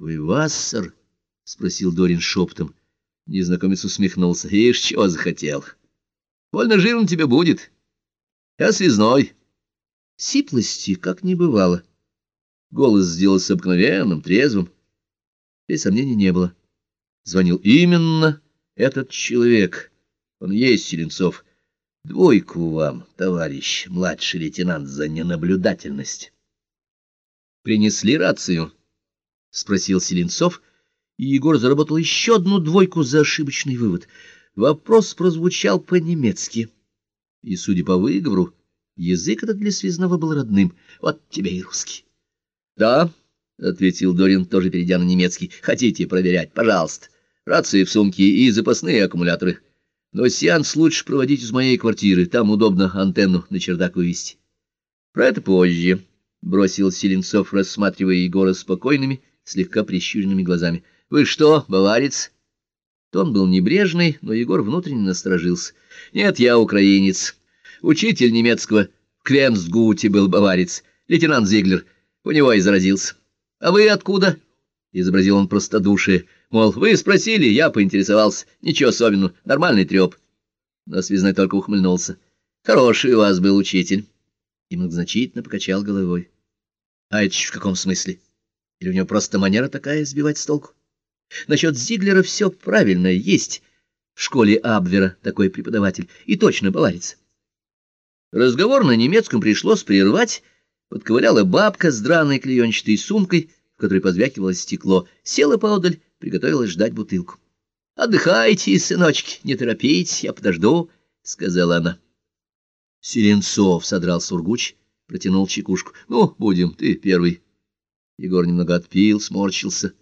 Вы Вассер? — спросил Дорин шептом. Незнакомец усмехнулся. — Ишь, чего захотел? Больно жирно тебе будет. Я связной. Сиплости как не бывало. Голос сделался обыкновенным, трезвым. И сомнений не было. Звонил именно этот человек. Он есть Селенцов. Двойку вам, товарищ, младший лейтенант, за ненаблюдательность. Принесли рацию? — спросил Селенцов, и Егор заработал еще одну двойку за ошибочный вывод. Вопрос прозвучал по-немецки. И, судя по выговору, язык этот для связного был родным. Вот тебе и русский. — Да, — ответил Дорин, тоже перейдя на немецкий. — Хотите проверять? Пожалуйста. Рации в сумке и запасные аккумуляторы. Но сеанс лучше проводить из моей квартиры. Там удобно антенну на чердак вывести. — Про это позже, — бросил Селенцов, рассматривая Егора спокойными, слегка прищуренными глазами. — Вы что, баварец? Тон был небрежный, но Егор внутренне насторожился. — Нет, я украинец. Учитель немецкого в Квенсгуте был баварец, лейтенант Зиглер. У него и заразился. — А вы откуда? — изобразил он простодушие. — Мол, вы спросили, я поинтересовался. Ничего особенного, нормальный треп. Но связной только ухмыльнулся. — Хороший у вас был учитель. И многозначительно покачал головой. — А это в каком смысле? Или у него просто манера такая сбивать с толку? Насчет Зиглера все правильно, есть в школе Абвера такой преподаватель, и точно баварец. Разговор на немецком пришлось прервать, подковыляла бабка с драной клеенчатой сумкой, в которой позвякивало стекло, села поодаль, приготовилась ждать бутылку. — Отдыхайте, сыночки, не торопитесь, я подожду, — сказала она. Селенцов содрал сургуч, протянул чекушку. — Ну, будем, ты первый. Егор немного отпил, сморщился.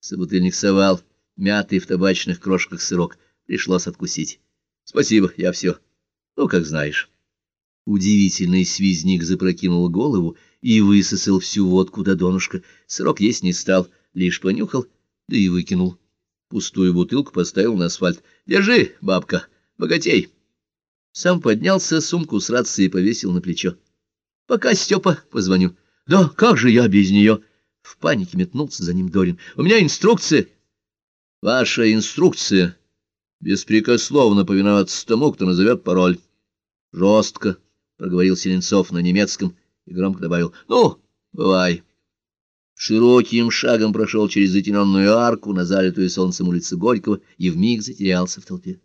Собутыльник совал, мятый в табачных крошках сырок. Пришлось откусить. — Спасибо, я все. Ну, как знаешь. Удивительный связник запрокинул голову и высосал всю водку до донышка. Сырок есть не стал, лишь понюхал, да и выкинул. Пустую бутылку поставил на асфальт. — Держи, бабка, богатей. Сам поднялся, сумку с рацией повесил на плечо. — Пока, Степа, позвоню. — Да как же я без нее? — в панике метнулся за ним Дорин. — У меня инструкция. — Ваша инструкция. Беспрекословно повиноваться тому, кто назовет пароль. — Жестко, — проговорил Селенцов на немецком и громко добавил. — Ну, бывай. Широким шагом прошел через затененную арку на залитую солнцем улицу Горького и вмиг затерялся в толпе.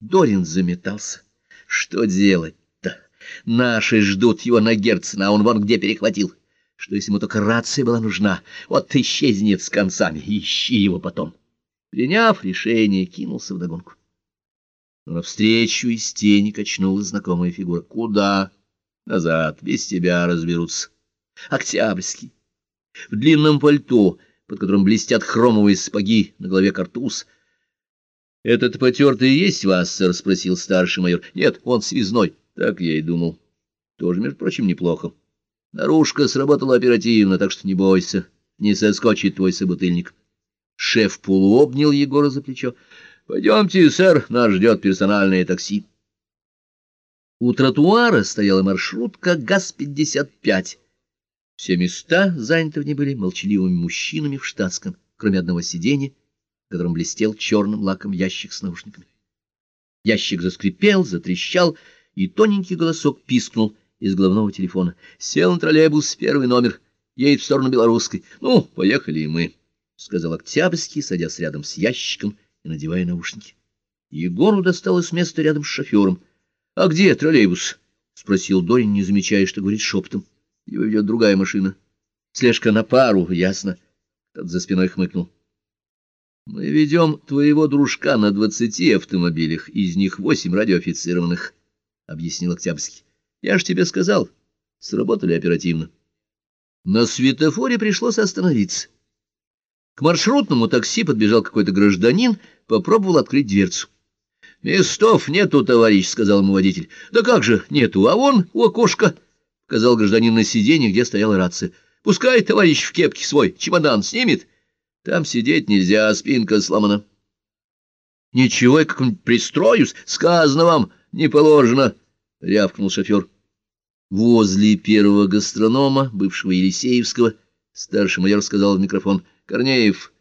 Дорин заметался. Что делать-то? Наши ждут его на Герцена, а он вон где перехватил. — что если ему только рация была нужна, вот исчезнет с концами, ищи его потом. Приняв решение, кинулся вдогонку. Но навстречу из тени качнулась знакомая фигура. Куда? Назад, без тебя разберутся. Октябрьский. В длинном пальто, под которым блестят хромовые сапоги, на голове картуз. — Этот потертый есть Вассер? — спросил старший майор. — Нет, он связной. Так я и думал. Тоже, между прочим, неплохо. Наружка сработала оперативно, так что не бойся, не соскочит твой собутыльник. Шеф полуобнял Егора за плечо. — Пойдемте, сэр, нас ждет персональное такси. У тротуара стояла маршрутка ГАЗ-55. Все места заняты в ней были молчаливыми мужчинами в штатском, кроме одного сиденья, в котором блестел черным лаком ящик с наушниками. Ящик заскрипел, затрещал, и тоненький голосок пискнул — из головного телефона. Сел на троллейбус, первый номер, едет в сторону Белорусской. Ну, поехали и мы, — сказал Октябрьский, садясь рядом с ящиком и надевая наушники. Егору досталось место рядом с шофером. — А где троллейбус? — спросил Дорин, не замечая, что говорит шепотом. Его ведет другая машина. Слежка на пару, ясно. Тот за спиной хмыкнул. — Мы ведем твоего дружка на двадцати автомобилях, из них восемь радиоофицированных, — объяснил Октябрьский. Я ж тебе сказал, сработали оперативно. На светофоре пришлось остановиться. К маршрутному такси подбежал какой-то гражданин, попробовал открыть дверцу. — Местов нету, товарищ, — сказал ему водитель. — Да как же нету, а вон у окошка, — сказал гражданин на сиденье, где стояла рация. — Пускай товарищ в кепке свой чемодан снимет. Там сидеть нельзя, спинка сломана. — Ничего, я как-нибудь пристроюсь, сказано вам, не положено, — рявкнул шофер. Возле первого гастронома, бывшего Елисеевского, старший майор сказал в микрофон, Корнеев